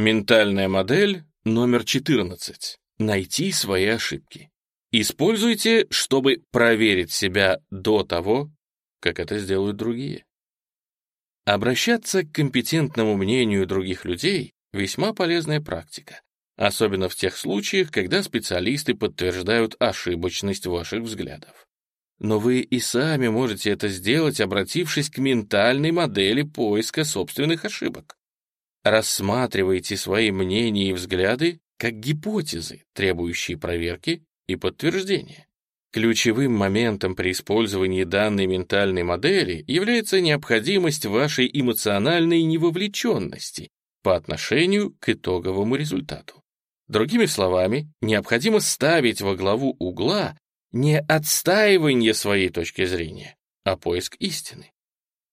Ментальная модель номер 14. Найти свои ошибки. Используйте, чтобы проверить себя до того, как это сделают другие. Обращаться к компетентному мнению других людей — весьма полезная практика, особенно в тех случаях, когда специалисты подтверждают ошибочность ваших взглядов. Но вы и сами можете это сделать, обратившись к ментальной модели поиска собственных ошибок. Рассматривайте свои мнения и взгляды как гипотезы, требующие проверки и подтверждения. Ключевым моментом при использовании данной ментальной модели является необходимость вашей эмоциональной невовлеченности по отношению к итоговому результату. Другими словами, необходимо ставить во главу угла не отстаивание своей точки зрения, а поиск истины.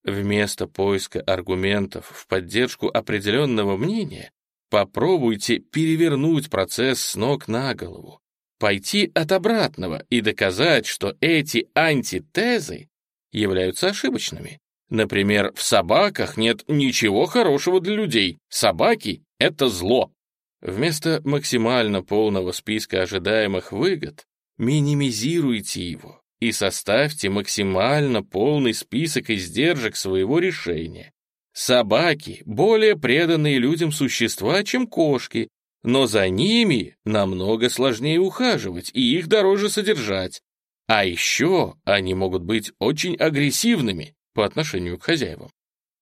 Вместо поиска аргументов в поддержку определенного мнения попробуйте перевернуть процесс с ног на голову, пойти от обратного и доказать, что эти антитезы являются ошибочными. Например, в собаках нет ничего хорошего для людей. Собаки — это зло. Вместо максимально полного списка ожидаемых выгод минимизируйте его и составьте максимально полный список издержек своего решения. Собаки — более преданные людям существа, чем кошки, но за ними намного сложнее ухаживать и их дороже содержать. А еще они могут быть очень агрессивными по отношению к хозяевам.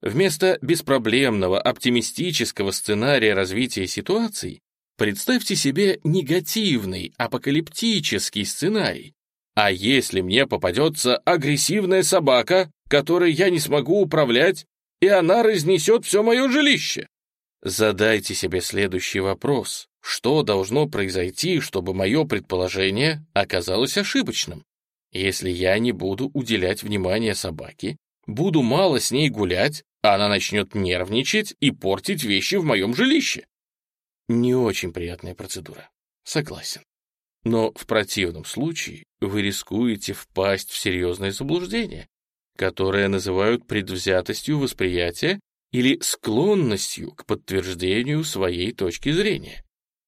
Вместо беспроблемного оптимистического сценария развития ситуаций представьте себе негативный апокалиптический сценарий. А если мне попадется агрессивная собака, которой я не смогу управлять, и она разнесет все мое жилище? Задайте себе следующий вопрос. Что должно произойти, чтобы мое предположение оказалось ошибочным? Если я не буду уделять внимание собаке, буду мало с ней гулять, она начнет нервничать и портить вещи в моем жилище. Не очень приятная процедура. Согласен. Но в противном случае вы рискуете впасть в серьезное заблуждение, которое называют предвзятостью восприятия или склонностью к подтверждению своей точки зрения.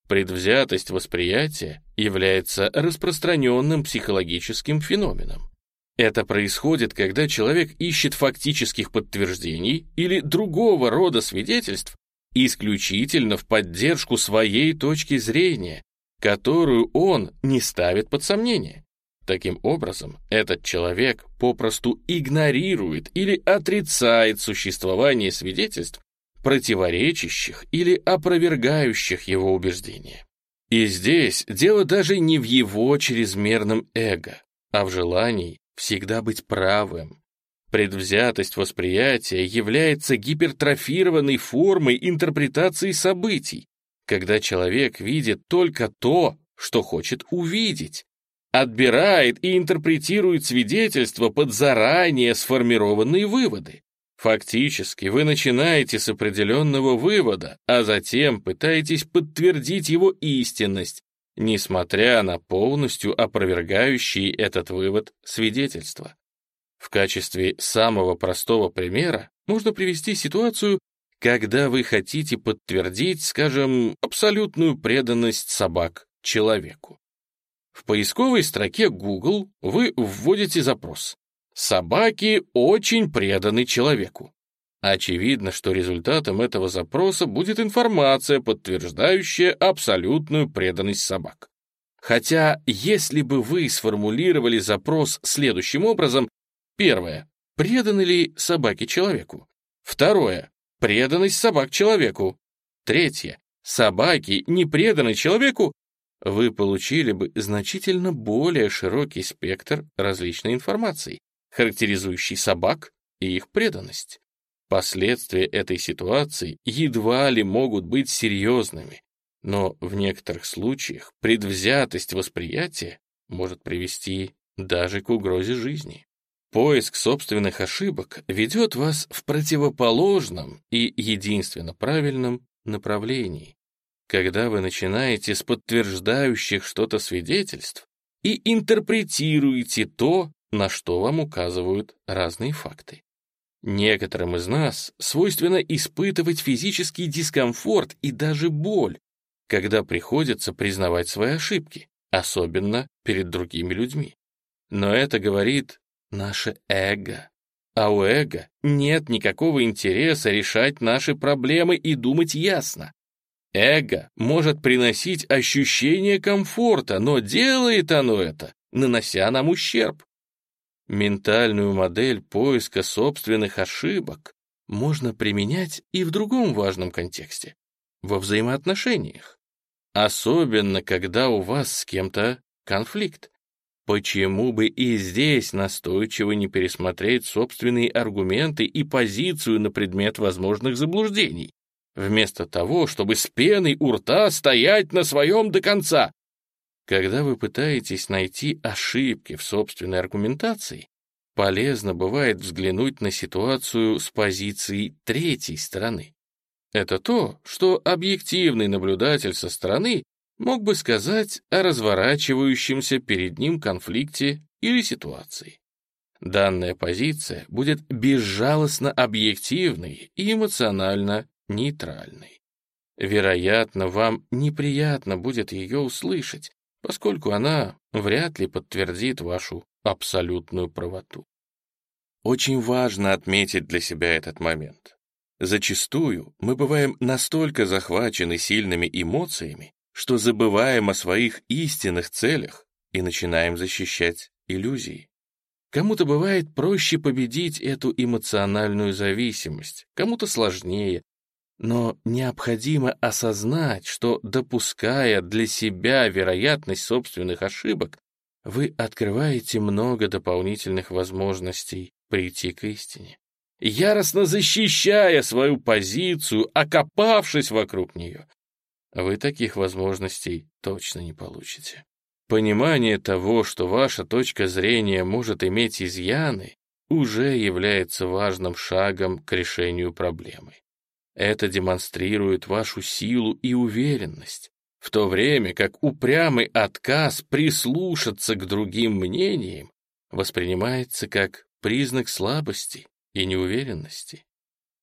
Предвзятость восприятия является распространенным психологическим феноменом. Это происходит, когда человек ищет фактических подтверждений или другого рода свидетельств исключительно в поддержку своей точки зрения, которую он не ставит под сомнение. Таким образом, этот человек попросту игнорирует или отрицает существование свидетельств, противоречащих или опровергающих его убеждения. И здесь дело даже не в его чрезмерном эго, а в желании всегда быть правым. Предвзятость восприятия является гипертрофированной формой интерпретации событий, когда человек видит только то, что хочет увидеть, отбирает и интерпретирует свидетельства под заранее сформированные выводы. Фактически вы начинаете с определенного вывода, а затем пытаетесь подтвердить его истинность, несмотря на полностью опровергающие этот вывод свидетельства. В качестве самого простого примера можно привести ситуацию, когда вы хотите подтвердить, скажем, абсолютную преданность собак человеку. В поисковой строке Google вы вводите запрос «Собаки очень преданы человеку». Очевидно, что результатом этого запроса будет информация, подтверждающая абсолютную преданность собак. Хотя, если бы вы сформулировали запрос следующим образом, первое, преданы ли собаки человеку? Второе, преданность собак человеку. Третье, собаки не преданы человеку, вы получили бы значительно более широкий спектр различной информации, характеризующей собак и их преданность. Последствия этой ситуации едва ли могут быть серьезными, но в некоторых случаях предвзятость восприятия может привести даже к угрозе жизни. Поиск собственных ошибок ведет вас в противоположном и единственно правильном направлении когда вы начинаете с подтверждающих что-то свидетельств и интерпретируете то, на что вам указывают разные факты. Некоторым из нас свойственно испытывать физический дискомфорт и даже боль, когда приходится признавать свои ошибки, особенно перед другими людьми. Но это говорит наше эго. А у эго нет никакого интереса решать наши проблемы и думать ясно. Эго может приносить ощущение комфорта, но делает оно это, нанося нам ущерб. Ментальную модель поиска собственных ошибок можно применять и в другом важном контексте — во взаимоотношениях. Особенно, когда у вас с кем-то конфликт. Почему бы и здесь настойчиво не пересмотреть собственные аргументы и позицию на предмет возможных заблуждений, вместо того, чтобы с пеной у рта стоять на своем до конца? Когда вы пытаетесь найти ошибки в собственной аргументации, полезно бывает взглянуть на ситуацию с позиции третьей стороны. Это то, что объективный наблюдатель со стороны мог бы сказать о разворачивающемся перед ним конфликте или ситуации. Данная позиция будет безжалостно объективной и эмоционально нейтральной. Вероятно, вам неприятно будет ее услышать, поскольку она вряд ли подтвердит вашу абсолютную правоту. Очень важно отметить для себя этот момент. Зачастую мы бываем настолько захвачены сильными эмоциями, что забываем о своих истинных целях и начинаем защищать иллюзии. Кому-то бывает проще победить эту эмоциональную зависимость, кому-то сложнее, но необходимо осознать, что, допуская для себя вероятность собственных ошибок, вы открываете много дополнительных возможностей прийти к истине. Яростно защищая свою позицию, окопавшись вокруг нее, вы таких возможностей точно не получите. Понимание того, что ваша точка зрения может иметь изъяны, уже является важным шагом к решению проблемы. Это демонстрирует вашу силу и уверенность, в то время как упрямый отказ прислушаться к другим мнениям воспринимается как признак слабости и неуверенности.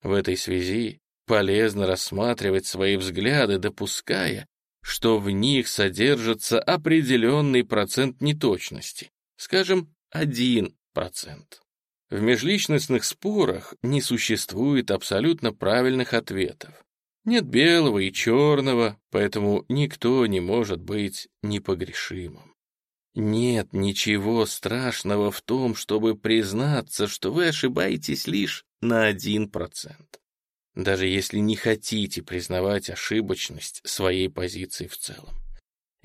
В этой связи Полезно рассматривать свои взгляды, допуская, что в них содержится определенный процент неточности, скажем, 1%. В межличностных спорах не существует абсолютно правильных ответов. Нет белого и черного, поэтому никто не может быть непогрешимым. Нет ничего страшного в том, чтобы признаться, что вы ошибаетесь лишь на 1% даже если не хотите признавать ошибочность своей позиции в целом.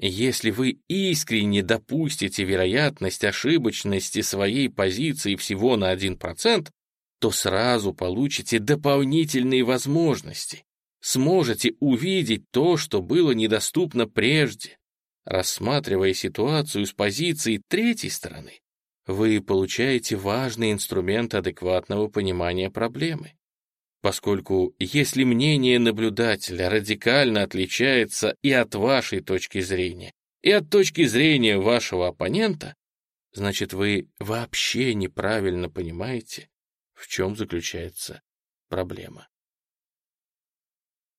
Если вы искренне допустите вероятность ошибочности своей позиции всего на 1%, то сразу получите дополнительные возможности, сможете увидеть то, что было недоступно прежде. Рассматривая ситуацию с позиции третьей стороны, вы получаете важный инструмент адекватного понимания проблемы поскольку если мнение наблюдателя радикально отличается и от вашей точки зрения, и от точки зрения вашего оппонента, значит, вы вообще неправильно понимаете, в чем заключается проблема.